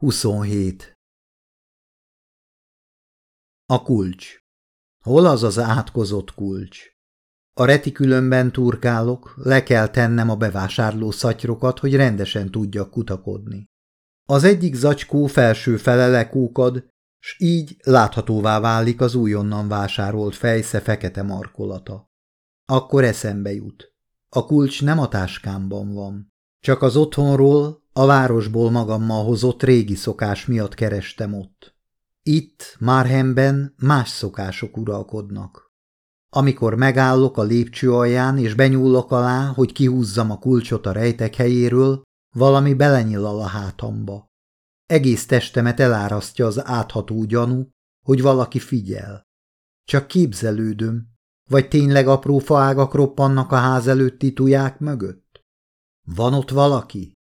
27. A kulcs. Hol az az átkozott kulcs? A retikülönben turkálok, le kell tennem a bevásárló szatyrokat, hogy rendesen tudjak kutakodni. Az egyik zacskó felső fele lekúkad, s így láthatóvá válik az újonnan vásárolt fejsze fekete markolata. Akkor eszembe jut. A kulcs nem a táskámban van. Csak az otthonról, a városból magammal hozott régi szokás miatt kerestem ott. Itt, Márhemben más szokások uralkodnak. Amikor megállok a lépcső alján és benyúlok alá, hogy kihúzzam a kulcsot a rejtek helyéről, valami belenyilal a hátamba. Egész testemet elárasztja az átható gyanú, hogy valaki figyel. Csak képzelődöm, vagy tényleg apró faágak roppannak a ház előtti tuják mögött? Van ott valaki?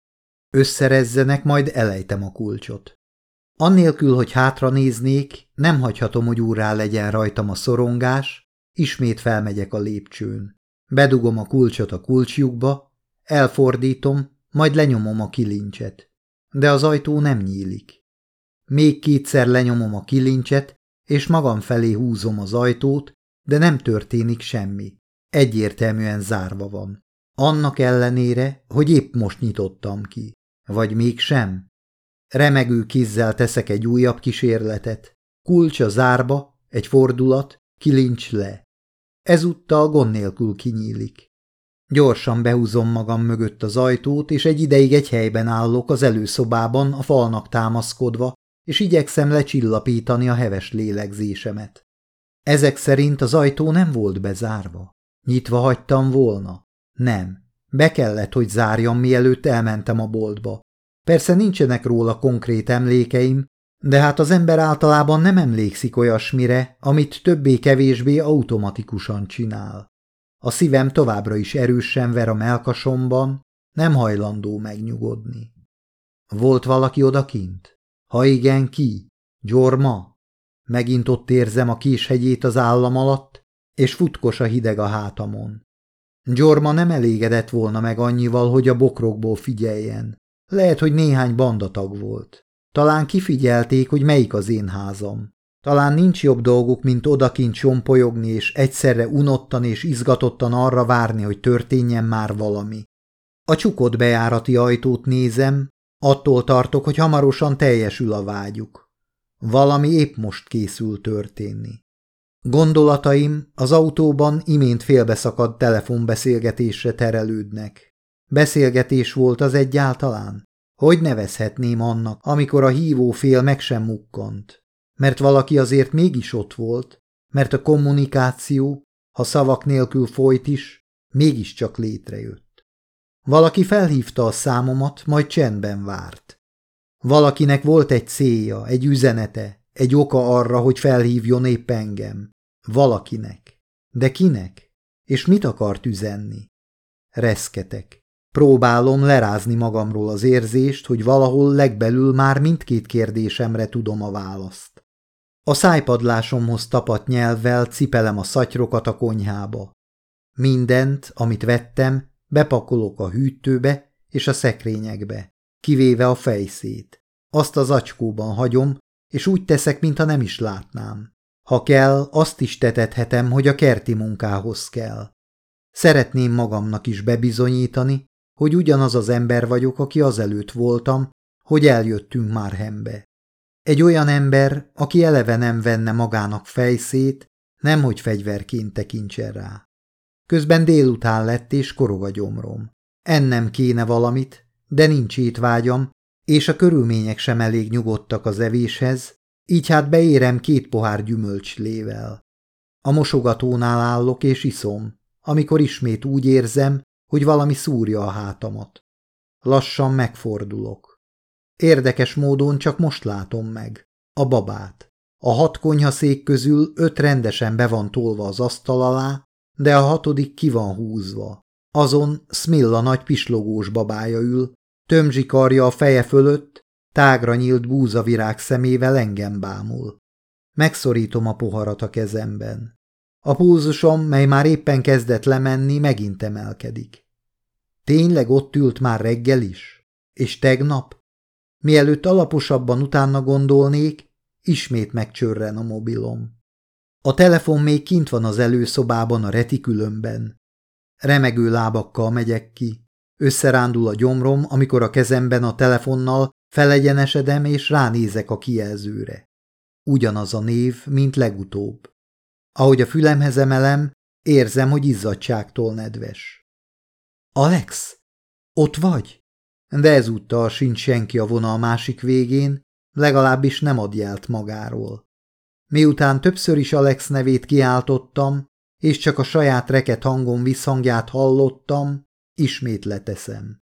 Összerezzenek, majd elejtem a kulcsot. Annélkül, hogy hátra néznék, nem hagyhatom, hogy úrrá legyen rajtam a szorongás, ismét felmegyek a lépcsőn. Bedugom a kulcsot a kulcsjukba, elfordítom, majd lenyomom a kilincset. De az ajtó nem nyílik. Még kétszer lenyomom a kilincset, és magam felé húzom az ajtót, de nem történik semmi. Egyértelműen zárva van. Annak ellenére, hogy épp most nyitottam ki. Vagy mégsem? Remegő kézzel teszek egy újabb kísérletet. Kulcs a zárba, egy fordulat, kilincs le. Ezúttal gond nélkül kinyílik. Gyorsan behúzom magam mögött az ajtót, és egy ideig egy helyben állok az előszobában, a falnak támaszkodva, és igyekszem lecsillapítani a heves lélegzésemet. Ezek szerint az ajtó nem volt bezárva. Nyitva hagytam volna? Nem. Be kellett, hogy zárjam, mielőtt elmentem a boltba. Persze nincsenek róla konkrét emlékeim, de hát az ember általában nem emlékszik olyasmire, amit többé-kevésbé automatikusan csinál. A szívem továbbra is erősen ver a melkasomban, nem hajlandó megnyugodni. Volt valaki odakint? Ha igen, ki? Gyorma? Megint ott érzem a késhegyét az állam alatt, és futkos a hideg a hátamon. Gyorma nem elégedett volna meg annyival, hogy a bokrokból figyeljen. Lehet, hogy néhány bandatag volt. Talán kifigyelték, hogy melyik az én házam. Talán nincs jobb dolguk, mint odakint sompolyogni, és egyszerre unottan és izgatottan arra várni, hogy történjen már valami. A csukott bejárati ajtót nézem, attól tartok, hogy hamarosan teljesül a vágyuk. Valami épp most készül történni. Gondolataim az autóban imént félbeszakadt telefonbeszélgetésre terelődnek. Beszélgetés volt az egyáltalán? Hogy nevezhetném annak, amikor a hívó fél meg sem mukkant? Mert valaki azért mégis ott volt, mert a kommunikáció, ha szavak nélkül folyt is, mégiscsak létrejött. Valaki felhívta a számomat, majd csendben várt. Valakinek volt egy célja, egy üzenete, egy oka arra, hogy felhívjon épp engem. Valakinek. De kinek? És mit akart üzenni? Reszketek. Próbálom lerázni magamról az érzést, hogy valahol legbelül már mindkét kérdésemre tudom a választ. A szájpadlásomhoz tapadt nyelvvel cipelem a szatyrokat a konyhába. Mindent, amit vettem, bepakolok a hűtőbe és a szekrényekbe kivéve a fejszét. Azt az acskóban hagyom, és úgy teszek, mintha nem is látnám. Ha kell, azt is tetethetem, hogy a kerti munkához kell. Szeretném magamnak is bebizonyítani, hogy ugyanaz az ember vagyok, aki azelőtt voltam, hogy eljöttünk már hembe. Egy olyan ember, aki eleve nem venne magának fejszét, nemhogy fegyverként tekintsen rá. Közben délután lett és korog a gyomrom. Ennem kéne valamit, de nincs étvágyam, és a körülmények sem elég nyugodtak az evéshez, így hát beérem két pohár gyümölcslével. A mosogatónál állok és iszom, amikor ismét úgy érzem, hogy valami szúrja a hátamat. Lassan megfordulok. Érdekes módon csak most látom meg. A babát. A hat konyhaszék közül öt rendesen be van tolva az asztal alá, de a hatodik ki van húzva. Azon Smilla nagy pislogós babája ül, Tömzsi karja a feje fölött, tágra nyílt búzavirág szemével engem bámul. Megszorítom a poharat a kezemben. A pulzusom, mely már éppen kezdett lemenni, megint emelkedik. Tényleg ott ült már reggel is? És tegnap? Mielőtt alaposabban utána gondolnék, ismét megcsörren a mobilom. A telefon még kint van az előszobában a retikülömben. Remegő lábakkal megyek ki. Összerándul a gyomrom, amikor a kezemben a telefonnal felegyenesedem és ránézek a kijelzőre. Ugyanaz a név, mint legutóbb. Ahogy a fülemhez emelem, érzem, hogy izzadságtól nedves. Alex, ott vagy? De ezúttal sincs senki a vonal másik végén, legalábbis nem ad jelt magáról. Miután többször is Alex nevét kiáltottam, és csak a saját reket hangom visszhangját hallottam, ismét leteszem.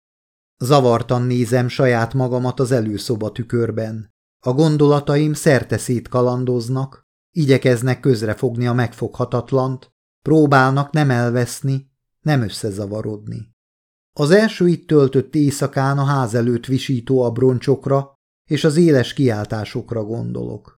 Zavartan nézem saját magamat az előszoba tükörben. A gondolataim szerteszét kalandoznak, igyekeznek közrefogni a megfoghatatlant, próbálnak nem elveszni, nem összezavarodni. Az első itt töltött éjszakán a ház előtt visító abroncsokra és az éles kiáltásokra gondolok.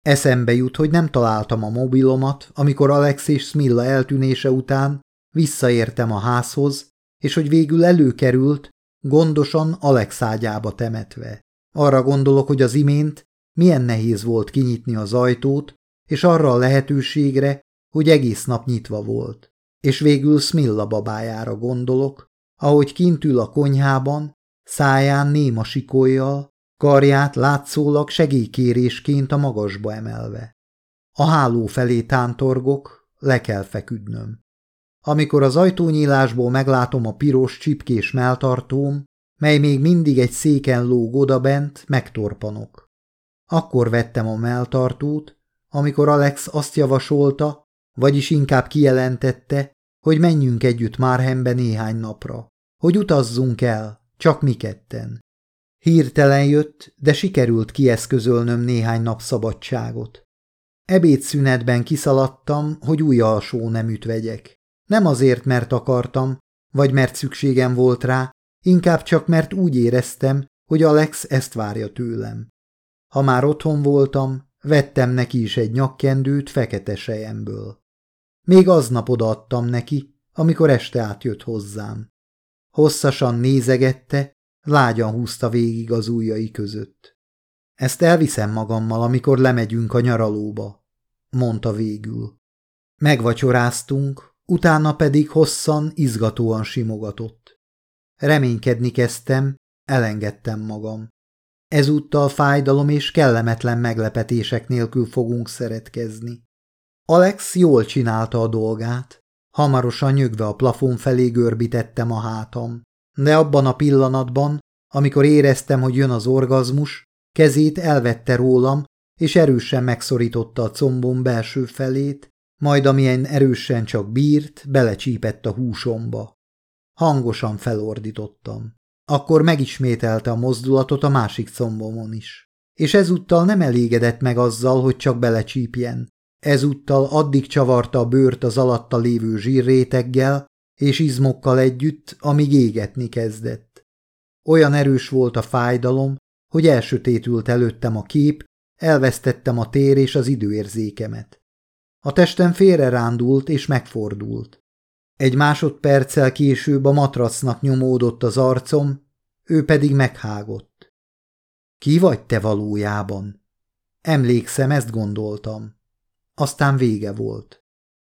Eszembe jut, hogy nem találtam a mobilomat, amikor Alex és Smilla eltűnése után visszaértem a házhoz, és hogy végül előkerült, gondosan Alex ágyába temetve. Arra gondolok, hogy az imént milyen nehéz volt kinyitni az ajtót, és arra a lehetőségre, hogy egész nap nyitva volt. És végül Smilla babájára gondolok, ahogy kint ül a konyhában, száján néma sikolyjal, karját látszólag segélykérésként a magasba emelve. A háló felé tántorgok, le kell feküdnöm. Amikor az ajtónyílásból meglátom a piros csipkés melltartóm, mely még mindig egy széken lóg odabent, megtorpanok. Akkor vettem a melltartót, amikor Alex azt javasolta, vagyis inkább kijelentette, hogy menjünk együtt Márhembe néhány napra, hogy utazzunk el, csak mi ketten. Hirtelen jött, de sikerült kieszközölnöm néhány nap szabadságot. Ebédszünetben kiszaladtam, hogy új alsó neműt vegyek. Nem azért, mert akartam, vagy mert szükségem volt rá, inkább csak mert úgy éreztem, hogy Alex ezt várja tőlem. Ha már otthon voltam, vettem neki is egy nyakkendőt fekete sejemből. Még aznap odaadtam neki, amikor este átjött hozzám. Hosszasan nézegette, lágyan húzta végig az ujjai között. Ezt elviszem magammal, amikor lemegyünk a nyaralóba, mondta végül. Megvacsoráztunk, utána pedig hosszan, izgatóan simogatott. Reménykedni kezdtem, elengedtem magam. Ezúttal fájdalom és kellemetlen meglepetések nélkül fogunk szeretkezni. Alex jól csinálta a dolgát, hamarosan nyögve a plafon felé görbítettem a hátam, de abban a pillanatban, amikor éreztem, hogy jön az orgazmus, kezét elvette rólam, és erősen megszorította a combom belső felét, majd amilyen erősen csak bírt, belecsípett a húsomba. Hangosan felordítottam. Akkor megismételte a mozdulatot a másik combomon is. És ezúttal nem elégedett meg azzal, hogy csak belecsípjen. Ezúttal addig csavarta a bőrt az alatta lévő zsírréteggel és izmokkal együtt, amíg égetni kezdett. Olyan erős volt a fájdalom, hogy elsötétült előttem a kép, elvesztettem a tér és az időérzékemet. A testem félre rándult és megfordult. Egy másodperccel később a matracnak nyomódott az arcom, ő pedig meghágott. Ki vagy te valójában? Emlékszem, ezt gondoltam. Aztán vége volt.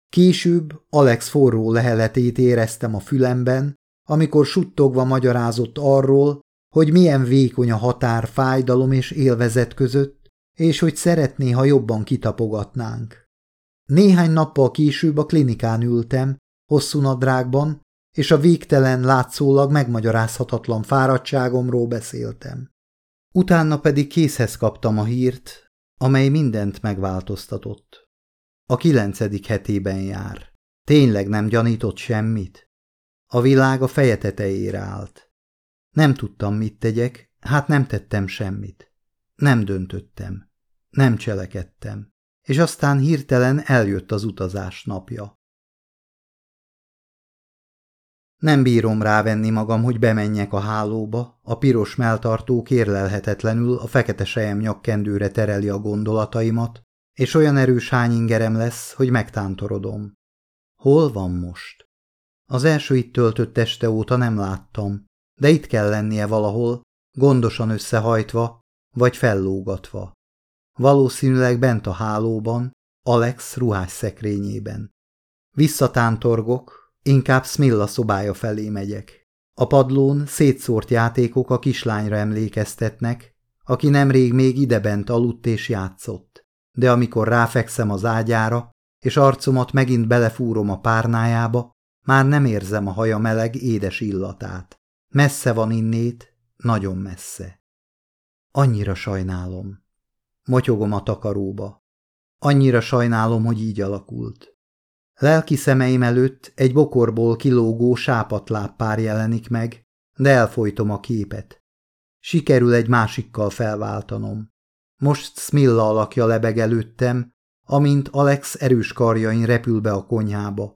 Később Alex forró leheletét éreztem a fülemben, amikor suttogva magyarázott arról, hogy milyen vékony a határ fájdalom és élvezet között, és hogy szeretné, ha jobban kitapogatnánk. Néhány nappal később a klinikán ültem, hosszú nadrágban, és a végtelen látszólag megmagyarázhatatlan fáradtságomról beszéltem. Utána pedig készhez kaptam a hírt, amely mindent megváltoztatott. A kilencedik hetében jár. Tényleg nem gyanított semmit? A világ a feje tetejére állt. Nem tudtam, mit tegyek, hát nem tettem semmit. Nem döntöttem. Nem cselekedtem. És aztán hirtelen eljött az utazás napja. Nem bírom rávenni magam, hogy bemenjek a hálóba, a piros melltartó kérlelhetetlenül a fekete sejem nyakkendőre tereli a gondolataimat, és olyan erős hányingerem lesz, hogy megtántorodom. Hol van most? Az első itt töltött este óta nem láttam, de itt kell lennie valahol, gondosan összehajtva, vagy fellógatva. Valószínűleg bent a hálóban, Alex ruhás szekrényében. Visszatántorgok, inkább Smilla szobája felé megyek. A padlón szétszórt játékok a kislányra emlékeztetnek, aki nemrég még idebent aludt és játszott. De amikor ráfekszem az ágyára, és arcomat megint belefúrom a párnájába, már nem érzem a haja meleg, édes illatát. Messze van innét, nagyon messze. Annyira sajnálom. Motyogom a takaróba. Annyira sajnálom, hogy így alakult. Lelki szemeim előtt egy bokorból kilógó sápatláppár jelenik meg, de elfolytom a képet. Sikerül egy másikkal felváltanom. Most Smilla alakja lebeg előttem, amint Alex erős karjain repül be a konyhába.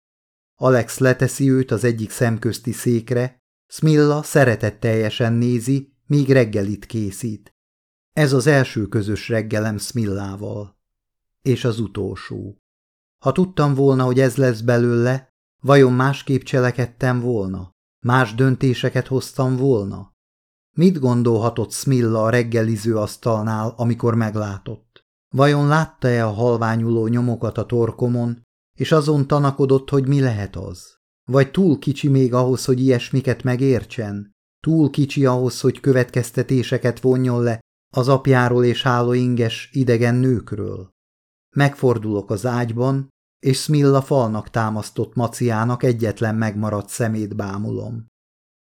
Alex leteszi őt az egyik szemközti székre, Smilla szeretetteljesen nézi, míg reggelit készít. Ez az első közös reggelem Smillával. És az utolsó. Ha tudtam volna, hogy ez lesz belőle, vajon másképp cselekedtem volna? Más döntéseket hoztam volna? Mit gondolhatott Smilla a reggeliző asztalnál, amikor meglátott? Vajon látta-e a halványuló nyomokat a torkomon, és azon tanakodott, hogy mi lehet az? Vagy túl kicsi még ahhoz, hogy ilyesmiket megértsen? Túl kicsi ahhoz, hogy következtetéseket vonjon le az apjáról és hálóinges idegen nőkről? Megfordulok az ágyban, és Smilla falnak támasztott maciának egyetlen megmaradt szemét bámulom.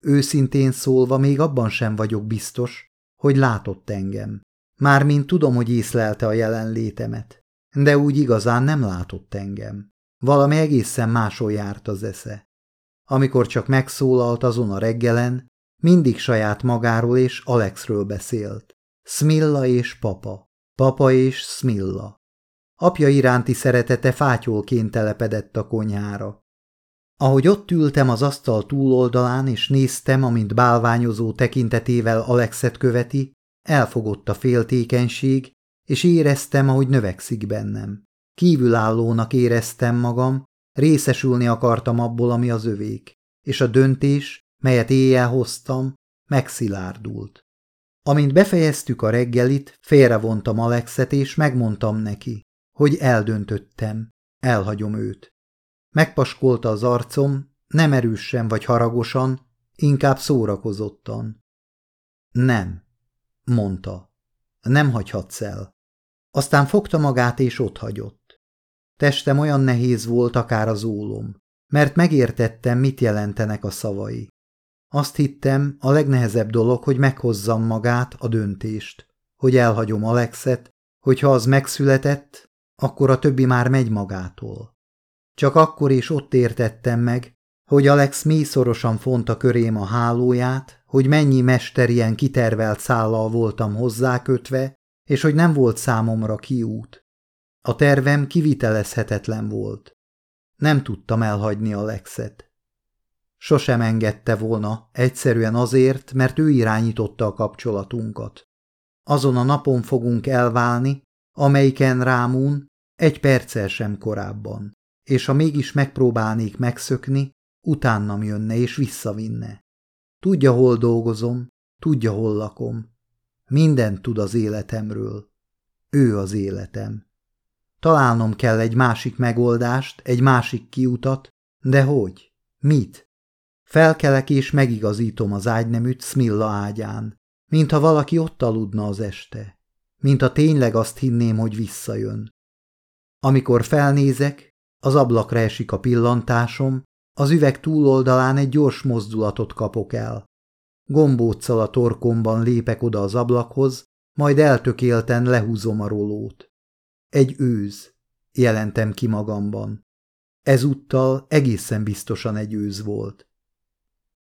Őszintén szólva még abban sem vagyok biztos, hogy látott engem. Mármint tudom, hogy észlelte a jelenlétemet, de úgy igazán nem látott engem. Valami egészen máshol járt az esze. Amikor csak megszólalt azon a reggelen, mindig saját magáról és Alexről beszélt. Smilla és papa. Papa és Smilla. Apja iránti szeretete fátyolként telepedett a konyhára. Ahogy ott ültem az asztal túloldalán, és néztem, amint bálványozó tekintetével Alexet követi, elfogott a féltékenység, és éreztem, ahogy növekszik bennem. Kívülállónak éreztem magam, részesülni akartam abból, ami az övék, és a döntés, melyet éjjel hoztam, megszilárdult. Amint befejeztük a reggelit, félrevontam Alexet, és megmondtam neki, hogy eldöntöttem, elhagyom őt. Megpaskolta az arcom, nem erősen vagy haragosan, inkább szórakozottan. Nem, mondta. Nem hagyhatsz el. Aztán fogta magát és ott hagyott. Testem olyan nehéz volt akár az ólom, mert megértettem, mit jelentenek a szavai. Azt hittem, a legnehezebb dolog, hogy meghozzam magát, a döntést, hogy elhagyom Alexet, hogyha az megszületett, akkor a többi már megy magától. Csak akkor is ott értettem meg, hogy Alex szorosan fonta körém a hálóját, hogy mennyi mesterien kitervelt szállal voltam hozzákötve, és hogy nem volt számomra kiút. A tervem kivitelezhetetlen volt. Nem tudtam elhagyni Alexet. Sosem engedte volna, egyszerűen azért, mert ő irányította a kapcsolatunkat. Azon a napon fogunk elválni, amelyiken rámún, egy perccel sem korábban és ha mégis megpróbálnék megszökni, utánam jönne és visszavinne. Tudja, hol dolgozom, tudja, hol lakom. Mindent tud az életemről. Ő az életem. Találnom kell egy másik megoldást, egy másik kiutat, de hogy? Mit? Felkelek és megigazítom az ágyneműt Smilla ágyán, mintha valaki ott aludna az este, mintha tényleg azt hinném, hogy visszajön. Amikor felnézek, az ablakra esik a pillantásom, az üveg túloldalán egy gyors mozdulatot kapok el. Gombóccal a torkomban lépek oda az ablakhoz, majd eltökélten lehúzom a rolót. Egy őz, jelentem ki magamban. Ezúttal egészen biztosan egy őz volt.